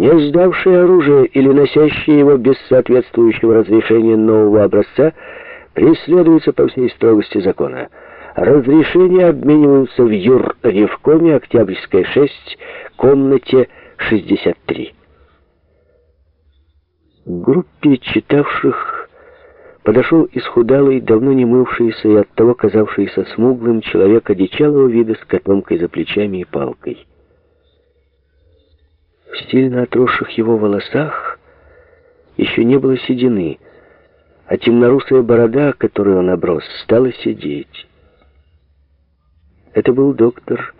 Не сдавшие оружие или носящие его без соответствующего разрешения нового образца преследуются по всей строгости закона. Разрешения обмениваются в Юр-Ревкоме, Октябрьская 6, комнате 63. К группе читавших подошел исхудалый, давно не мывшийся и оттого казавшийся смуглым человек одичалого вида с котомкой за плечами и палкой. Сильно отросших его волосах еще не было седины, а темнорусая борода, которую он оброс, стала сидеть. Это был доктор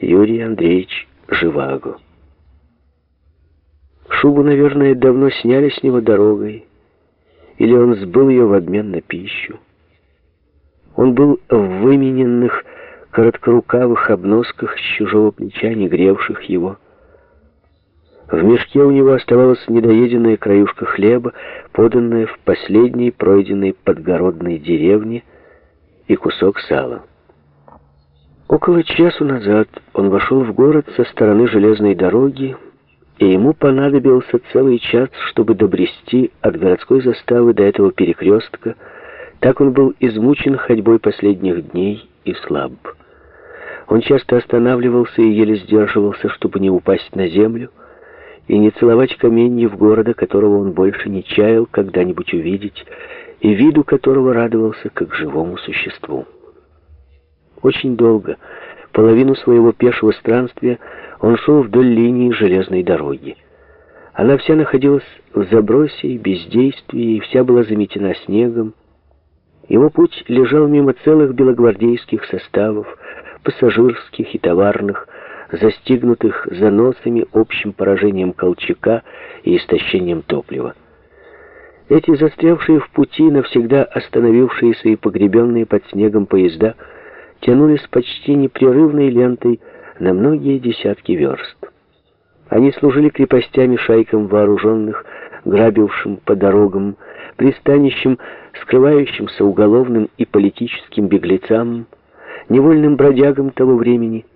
Юрий Андреевич Живаго. Шубу, наверное, давно сняли с него дорогой, или он сбыл ее в обмен на пищу. Он был в вымененных короткорукавых обносках с чужого плеча, не гревших его. В мешке у него оставалась недоеденная краюшка хлеба, поданная в последней пройденной подгородной деревне, и кусок сала. Около часу назад он вошел в город со стороны железной дороги, и ему понадобился целый час, чтобы добрести от городской заставы до этого перекрестка. Так он был измучен ходьбой последних дней и слаб. Он часто останавливался и еле сдерживался, чтобы не упасть на землю и не целовать каменьев города, которого он больше не чаял когда-нибудь увидеть, и виду которого радовался как живому существу. Очень долго, половину своего пешего странствия, он шел вдоль линии железной дороги. Она вся находилась в забросе и бездействии, и вся была заметена снегом. Его путь лежал мимо целых белогвардейских составов, пассажирских и товарных, застигнутых заносами, общим поражением Колчака и истощением топлива. Эти застрявшие в пути, навсегда остановившиеся и погребенные под снегом поезда, тянулись почти непрерывной лентой на многие десятки верст. Они служили крепостями шайкам вооруженных, грабившим по дорогам, пристанищем, скрывающимся уголовным и политическим беглецам, невольным бродягам того времени —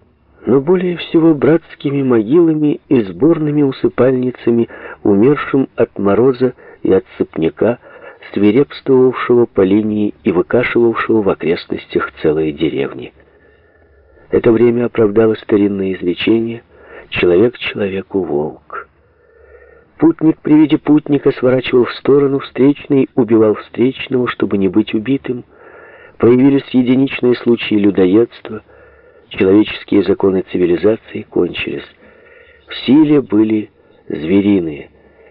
но более всего братскими могилами и сборными усыпальницами, умершим от мороза и от сыпняка, свирепствовавшего по линии и выкашивавшего в окрестностях целые деревни. Это время оправдало старинное изречение «человек человеку волк». Путник при виде путника сворачивал в сторону, встречный убивал встречного, чтобы не быть убитым. Появились единичные случаи людоедства – человеческие законы цивилизации кончились. В силе были звериные.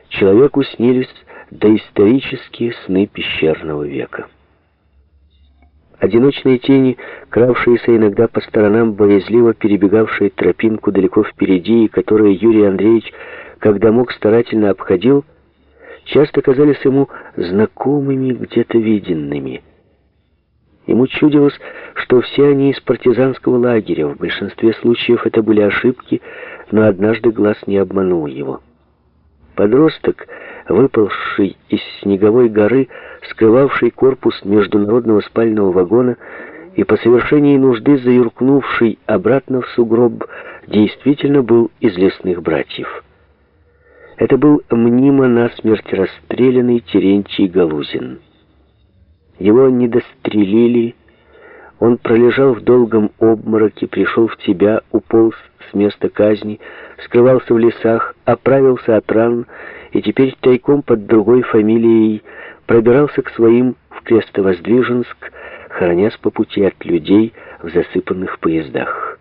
Человеку снились доисторические сны пещерного века. Одиночные тени, кравшиеся иногда по сторонам, боязливо перебегавшие тропинку далеко впереди, и которые Юрий Андреевич, когда мог, старательно обходил, часто казались ему знакомыми, где-то виденными. Ему чудилось, что все они из партизанского лагеря. В большинстве случаев это были ошибки, но однажды глаз не обманул его. Подросток, выползший из снеговой горы, скрывавший корпус международного спального вагона и по совершении нужды заюркнувший обратно в сугроб, действительно был из лесных братьев. Это был мнимо насмерть расстрелянный Терентий Галузин. Его не дострелили, он пролежал в долгом обмороке, пришел в тебя, уполз с места казни, скрывался в лесах, оправился от ран и теперь тайком под другой фамилией пробирался к своим в Крестовоздвиженск, хоронясь по пути от людей в засыпанных поездах.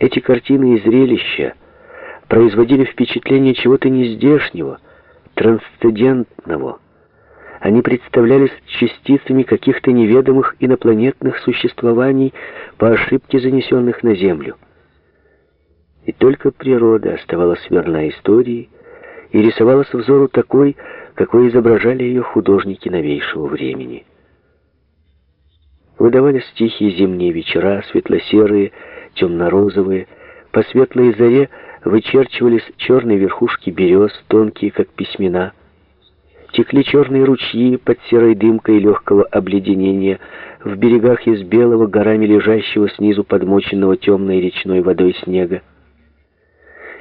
Эти картины и зрелища производили впечатление чего-то нездешнего, трансцендентного, они представлялись частицами каких-то неведомых инопланетных существований по ошибке занесенных на Землю. И только природа оставалась верна истории и рисовалась взору такой, какой изображали ее художники новейшего времени. Выдавались тихие зимние вечера, светло-серые, темно-розовые, по светлой заре вычерчивались черные верхушки берез, тонкие, как письмена, Текли черные ручьи под серой дымкой легкого обледенения, в берегах из белого, горами лежащего снизу подмоченного темной речной водой снега.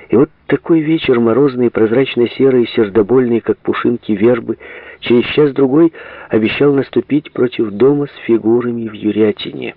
И вот такой вечер, морозный, прозрачно-серый, сердобольный, как пушинки вербы, через час-другой обещал наступить против дома с фигурами в Юрятине.